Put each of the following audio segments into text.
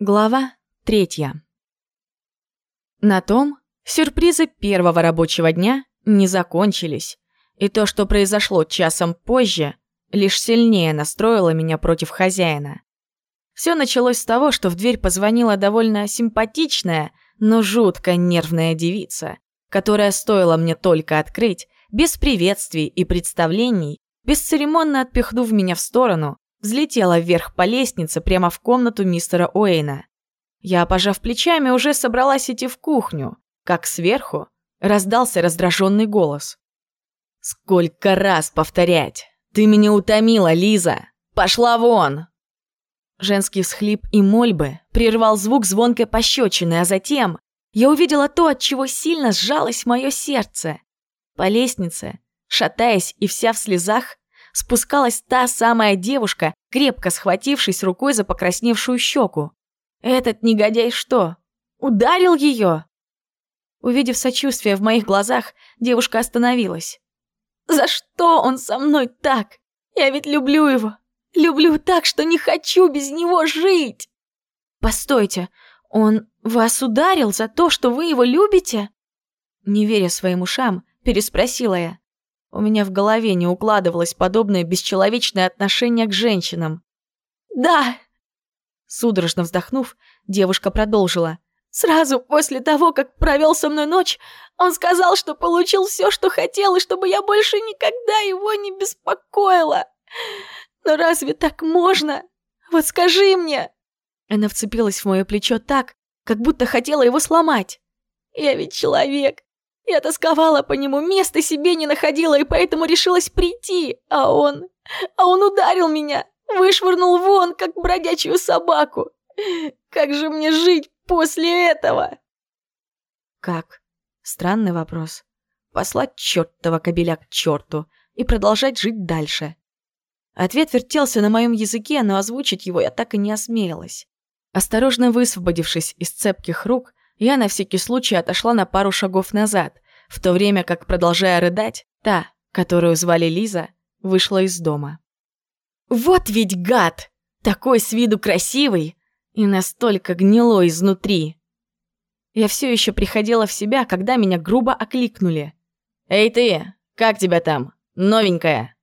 Глава третья. На том сюрпризы первого рабочего дня не закончились, и то, что произошло часом позже, лишь сильнее настроило меня против хозяина. Все началось с того, что в дверь позвонила довольно симпатичная, но жутко нервная девица, которая стоило мне только открыть, без приветствий и представлений, бесцеремонно отпихнув меня в сторону, взлетела вверх по лестнице прямо в комнату мистера Уэйна. Я, пожав плечами, уже собралась идти в кухню, как сверху раздался раздраженный голос. «Сколько раз повторять! Ты меня утомила, Лиза! Пошла вон!» Женский всхлип и мольбы прервал звук звонкой пощечины, а затем я увидела то, от чего сильно сжалось мое сердце. По лестнице, шатаясь и вся в слезах, спускалась та самая девушка, крепко схватившись рукой за покрасневшую щеку. Этот негодяй что, ударил ее? Увидев сочувствие в моих глазах, девушка остановилась. «За что он со мной так? Я ведь люблю его. Люблю так, что не хочу без него жить!» «Постойте, он вас ударил за то, что вы его любите?» Не веря своим ушам, переспросила я. У меня в голове не укладывалось подобное бесчеловечное отношение к женщинам. «Да!» Судорожно вздохнув, девушка продолжила. «Сразу после того, как провел со мной ночь, он сказал, что получил все, что хотел, и чтобы я больше никогда его не беспокоила. Но разве так можно? Вот скажи мне!» Она вцепилась в мое плечо так, как будто хотела его сломать. «Я ведь человек, я тосковала по нему, места себе не находила и поэтому решилась прийти, а он... А он ударил меня, вышвырнул вон, как бродячую собаку. Как же мне жить после этого? Как? Странный вопрос. Послать чертова кобеля к черту и продолжать жить дальше. Ответ вертелся на моем языке, но озвучить его я так и не осмелилась. Осторожно высвободившись из цепких рук, я на всякий случай отошла на пару шагов назад, в то время как, продолжая рыдать, та, которую звали Лиза, вышла из дома. «Вот ведь гад! Такой с виду красивый и настолько гнилой изнутри!» Я все еще приходила в себя, когда меня грубо окликнули. «Эй ты, как тебя там? Новенькая?»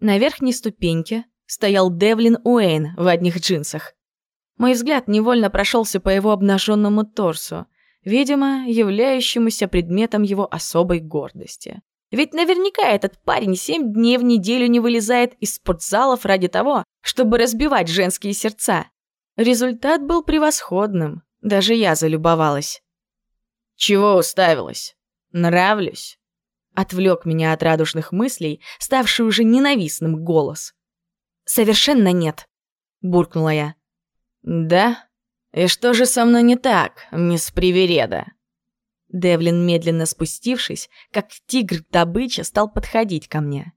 На верхней ступеньке стоял Девлин Уэйн в одних джинсах. Мой взгляд невольно прошелся по его обнаженному торсу, видимо, являющемуся предметом его особой гордости. Ведь наверняка этот парень семь дней в неделю не вылезает из спортзалов ради того, чтобы разбивать женские сердца. Результат был превосходным, даже я залюбовалась. «Чего уставилась? Нравлюсь?» Отвлек меня от радужных мыслей, ставший уже ненавистным голос. «Совершенно нет», — буркнула я. «Да? И что же со мной не так, мисс Привереда?» Девлин, медленно спустившись, как тигр-добыча, стал подходить ко мне.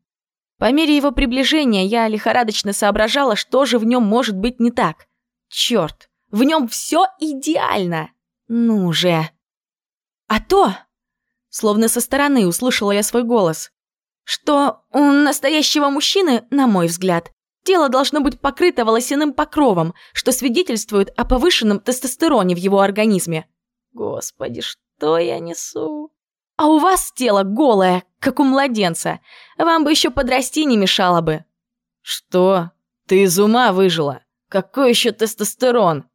По мере его приближения я лихорадочно соображала, что же в нем может быть не так. Черт, в нем все идеально! Ну же! А то, словно со стороны услышала я свой голос, что у настоящего мужчины, на мой взгляд, Тело должно быть покрыто волосяным покровом, что свидетельствует о повышенном тестостероне в его организме. Господи, что я несу? А у вас тело голое, как у младенца. Вам бы еще подрасти не мешало бы. Что? Ты из ума выжила? Какой еще тестостерон?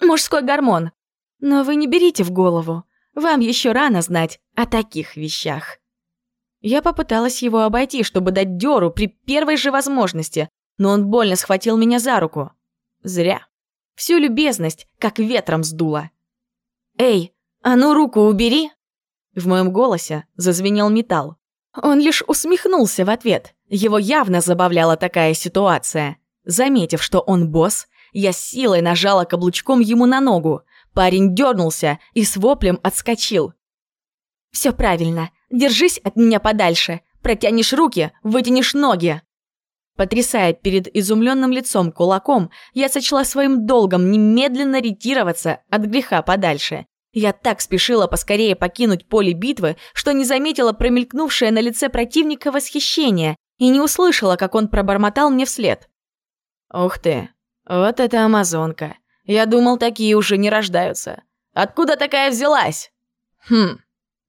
Мужской гормон. Но вы не берите в голову. Вам еще рано знать о таких вещах. Я попыталась его обойти, чтобы дать дёру при первой же возможности, но он больно схватил меня за руку. Зря. Всю любезность как ветром сдуло. «Эй, а ну руку убери!» В моем голосе зазвенел металл. Он лишь усмехнулся в ответ. Его явно забавляла такая ситуация. Заметив, что он босс, я силой нажала каблучком ему на ногу. Парень дернулся и с воплем отскочил. «Все правильно. Держись от меня подальше. Протянешь руки, вытянешь ноги». Потрясая перед изумленным лицом кулаком, я сочла своим долгом немедленно ретироваться от греха подальше. Я так спешила поскорее покинуть поле битвы, что не заметила промелькнувшее на лице противника восхищение и не услышала, как он пробормотал мне вслед. «Ух ты, вот это амазонка! Я думал, такие уже не рождаются. Откуда такая взялась? Хм,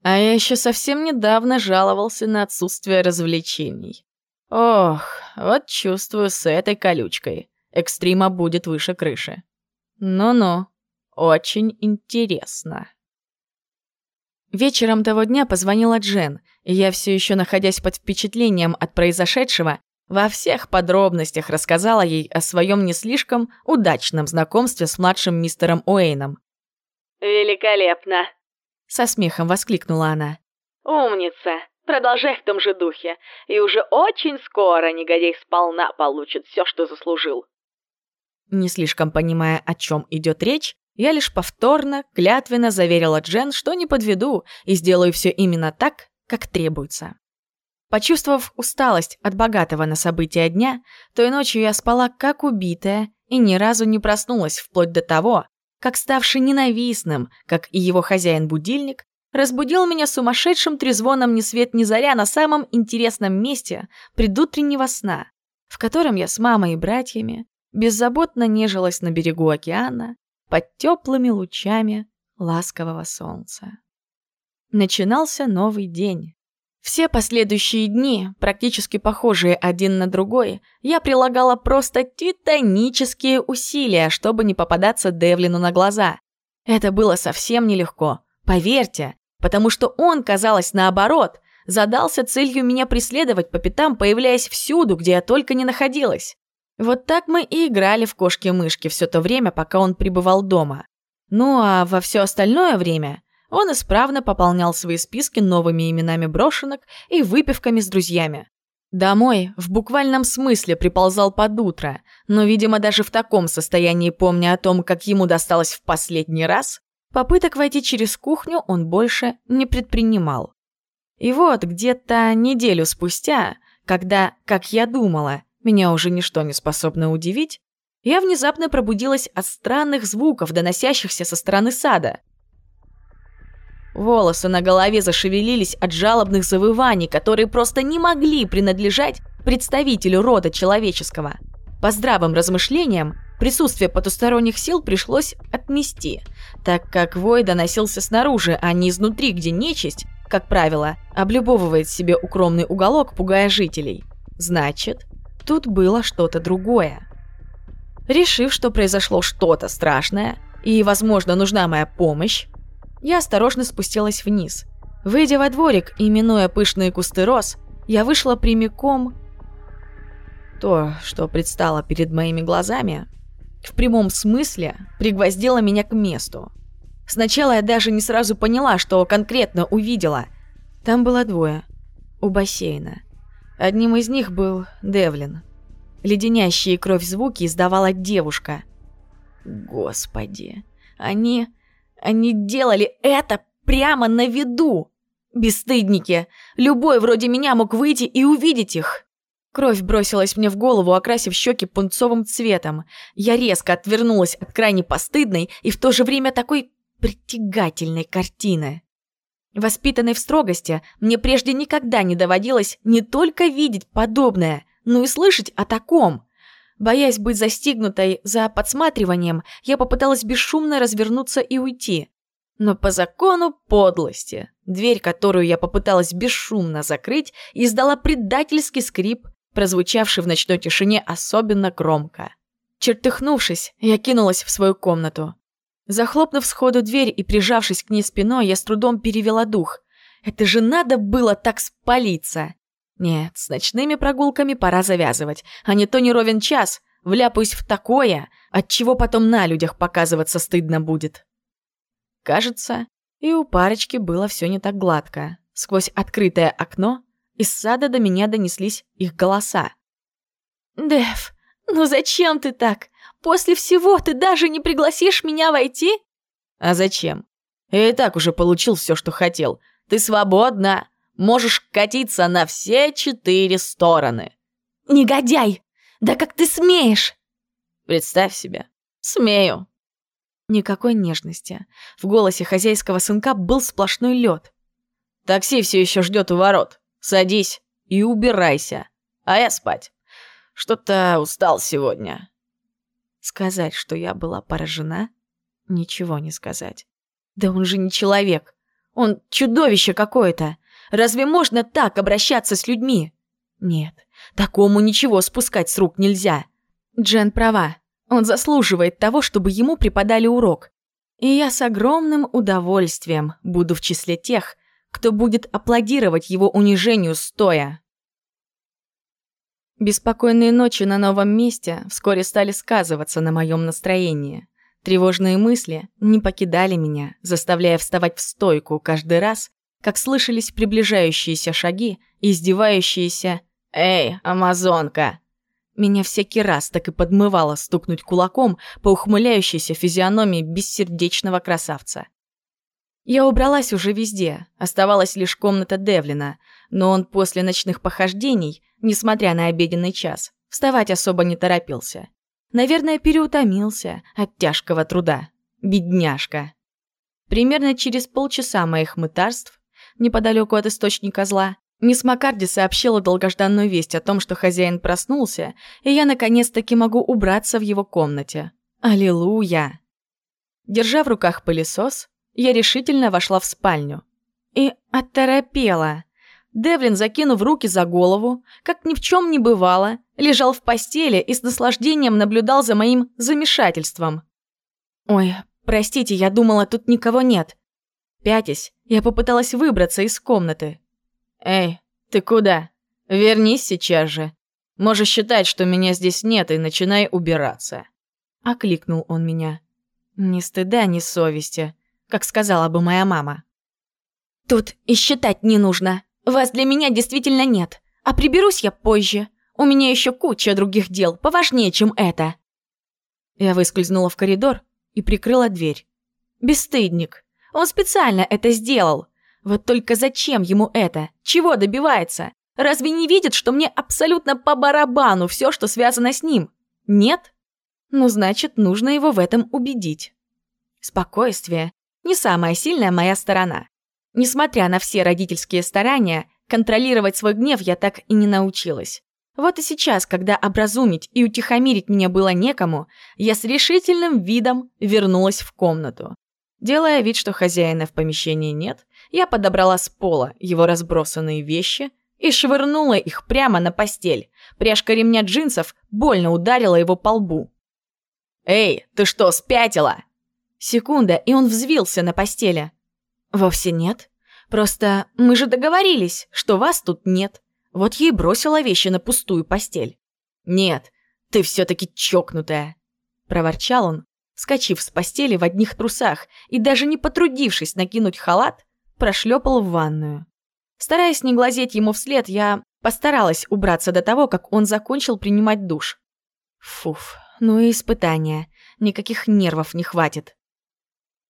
а я еще совсем недавно жаловался на отсутствие развлечений. Ох, вот чувствую с этой колючкой. Экстрима будет выше крыши. Ну-ну, очень интересно. Вечером того дня позвонила Джен, и я все еще находясь под впечатлением от произошедшего, во всех подробностях рассказала ей о своем не слишком удачном знакомстве с младшим мистером Уэйном. «Великолепно!» — со смехом воскликнула она. «Умница! Продолжай в том же духе, и уже очень скоро негодяй сполна получит все, что заслужил». Не слишком понимая, о чем идет речь, я лишь повторно, клятвенно заверила Джен, что не подведу и сделаю все именно так, как требуется. Почувствовав усталость от богатого на события дня, той ночью я спала как убитая и ни разу не проснулась вплоть до того, как ставший ненавистным, как и его хозяин-будильник, разбудил меня сумасшедшим трезвоном ни свет ни заря на самом интересном месте предутреннего сна, в котором я с мамой и братьями беззаботно нежилась на берегу океана под теплыми лучами ласкового солнца. Начинался новый день. Все последующие дни, практически похожие один на другой, я прилагала просто титанические усилия, чтобы не попадаться Девлину на глаза. Это было совсем нелегко, поверьте, потому что он, казалось, наоборот, задался целью меня преследовать по пятам, появляясь всюду, где я только не находилась. Вот так мы и играли в кошки-мышки все то время, пока он пребывал дома. Ну а во все остальное время он исправно пополнял свои списки новыми именами брошенок и выпивками с друзьями. Домой в буквальном смысле приползал под утро, но, видимо, даже в таком состоянии, помня о том, как ему досталось в последний раз, попыток войти через кухню он больше не предпринимал. И вот где-то неделю спустя, когда, как я думала, меня уже ничто не способно удивить, я внезапно пробудилась от странных звуков, доносящихся со стороны сада. Волосы на голове зашевелились от жалобных завываний, которые просто не могли принадлежать представителю рода человеческого. По здравым размышлениям, присутствие потусторонних сил пришлось отмести, так как вой доносился снаружи, а не изнутри, где нечисть, как правило, облюбовывает себе укромный уголок, пугая жителей. Значит, тут было что-то другое. Решив, что произошло что-то страшное, и, возможно, нужна моя помощь, я осторожно спустилась вниз. Выйдя во дворик и минуя пышные кусты роз, я вышла прямиком... То, что предстало перед моими глазами, в прямом смысле пригвоздило меня к месту. Сначала я даже не сразу поняла, что конкретно увидела. Там было двое. У бассейна. Одним из них был Девлин. Леденящие кровь звуки издавала девушка. Господи, они... Они делали это прямо на виду. Бесстыдники. Любой вроде меня мог выйти и увидеть их. Кровь бросилась мне в голову, окрасив щеки пунцовым цветом. Я резко отвернулась от крайне постыдной и в то же время такой притягательной картины. Воспитанной в строгости, мне прежде никогда не доводилось не только видеть подобное, но и слышать о таком. Боясь быть застигнутой за подсматриванием, я попыталась бесшумно развернуться и уйти. Но по закону подлости, дверь, которую я попыталась бесшумно закрыть, издала предательский скрип, прозвучавший в ночной тишине особенно громко. Чертыхнувшись, я кинулась в свою комнату. Захлопнув сходу дверь и прижавшись к ней спиной, я с трудом перевела дух. Это же надо было так спалиться. Нет, с ночными прогулками пора завязывать, а не то не ровен час, вляпаюсь в такое, от чего потом на людях показываться стыдно будет. Кажется, и у парочки было все не так гладко. Сквозь открытое окно из сада до меня донеслись их голоса. «Дэв, ну зачем ты так? После всего ты даже не пригласишь меня войти?» «А зачем? Я и так уже получил все, что хотел. Ты свободна. Можешь катиться на все четыре стороны. Негодяй! Да как ты смеешь? Представь себе. Смею. Никакой нежности. В голосе хозяйского сынка был сплошной лед. Такси все еще ждет у ворот. Садись и убирайся. А я спать. Что-то устал сегодня. Сказать, что я была поражена? Ничего не сказать. Да он же не человек. Он чудовище какое-то. Разве можно так обращаться с людьми? Нет, такому ничего спускать с рук нельзя. Джен права. Он заслуживает того, чтобы ему преподали урок. И я с огромным удовольствием буду в числе тех, кто будет аплодировать его унижению стоя. Беспокойные ночи на новом месте вскоре стали сказываться на моем настроении. Тревожные мысли не покидали меня, заставляя вставать в стойку каждый раз, как слышались приближающиеся шаги и издевающиеся «Эй, амазонка!». Меня всякий раз так и подмывало стукнуть кулаком по ухмыляющейся физиономии бессердечного красавца. Я убралась уже везде, оставалась лишь комната Девлина, но он после ночных похождений, несмотря на обеденный час, вставать особо не торопился. Наверное, переутомился от тяжкого труда. Бедняжка. Примерно через полчаса моих мытарств, неподалеку от источника зла, Мисс Маккарди сообщила долгожданную весть о том, что хозяин проснулся, и я наконец-таки могу убраться в его комнате. Аллилуйя! Держа в руках пылесос, я решительно вошла в спальню. И оторопела. Девлин, закинув руки за голову, как ни в чем не бывало, лежал в постели и с наслаждением наблюдал за моим замешательством. «Ой, простите, я думала, тут никого нет». Пятясь, я попыталась выбраться из комнаты. «Эй, ты куда? Вернись сейчас же. Можешь считать, что меня здесь нет, и начинай убираться». Окликнул он меня. Ни стыда, ни совести как сказала бы моя мама. «Тут и считать не нужно. Вас для меня действительно нет. А приберусь я позже. У меня еще куча других дел, поважнее, чем это». Я выскользнула в коридор и прикрыла дверь. Бесстыдник. Он специально это сделал. Вот только зачем ему это? Чего добивается? Разве не видит, что мне абсолютно по барабану все, что связано с ним? Нет? Ну, значит, нужно его в этом убедить. Спокойствие не самая сильная моя сторона. Несмотря на все родительские старания, контролировать свой гнев я так и не научилась. Вот и сейчас, когда образумить и утихомирить меня было некому, я с решительным видом вернулась в комнату. Делая вид, что хозяина в помещении нет, я подобрала с пола его разбросанные вещи и швырнула их прямо на постель. Пряжка ремня джинсов больно ударила его по лбу. «Эй, ты что, спятила?» Секунда, и он взвился на постели. «Вовсе нет. Просто мы же договорились, что вас тут нет. Вот ей бросила вещи на пустую постель». «Нет, ты все-таки чокнутая», — проворчал он, скачив с постели в одних трусах и даже не потрудившись накинуть халат, прошлепал в ванную. Стараясь не глазеть ему вслед, я постаралась убраться до того, как он закончил принимать душ. Фуф, ну и испытания. Никаких нервов не хватит.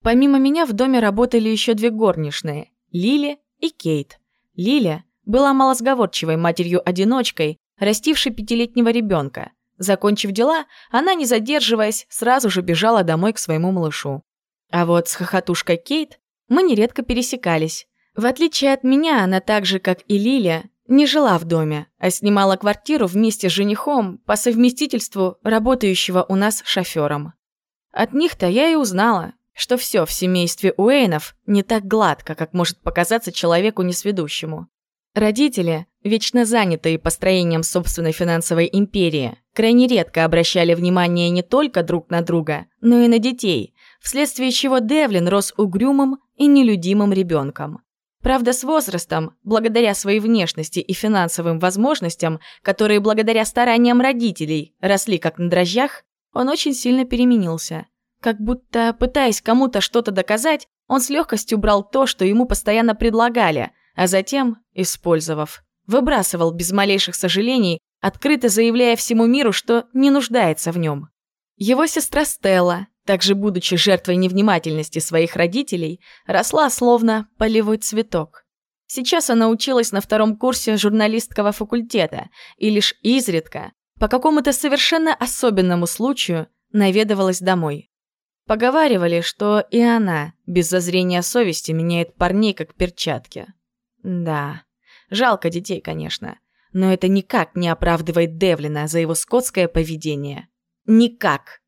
Помимо меня в доме работали еще две горничные – Лили и Кейт. Лиля была малосговорчивой матерью-одиночкой, растившей пятилетнего ребенка. Закончив дела, она, не задерживаясь, сразу же бежала домой к своему малышу. А вот с хохотушкой Кейт мы нередко пересекались. В отличие от меня, она так же, как и Лиля, не жила в доме, а снимала квартиру вместе с женихом по совместительству работающего у нас шофером. От них-то я и узнала, что все в семействе Уэйнов не так гладко, как может показаться человеку несведущему. Родители, вечно занятые построением собственной финансовой империи, крайне редко обращали внимание не только друг на друга, но и на детей, вследствие чего Девлин рос угрюмым и нелюдимым ребенком. Правда, с возрастом, благодаря своей внешности и финансовым возможностям, которые благодаря стараниям родителей росли как на дрожжах, он очень сильно переменился – как будто, пытаясь кому-то что-то доказать, он с легкостью брал то, что ему постоянно предлагали, а затем, использовав, выбрасывал без малейших сожалений, открыто заявляя всему миру, что не нуждается в нем. Его сестра Стелла, также будучи жертвой невнимательности своих родителей, росла словно полевой цветок. Сейчас она училась на втором курсе журналистского факультета и лишь изредка, по какому-то совершенно особенному случаю, наведывалась домой. Поговаривали, что и она без зазрения совести меняет парней как перчатки. Да, жалко детей, конечно, но это никак не оправдывает Девлина за его скотское поведение. Никак.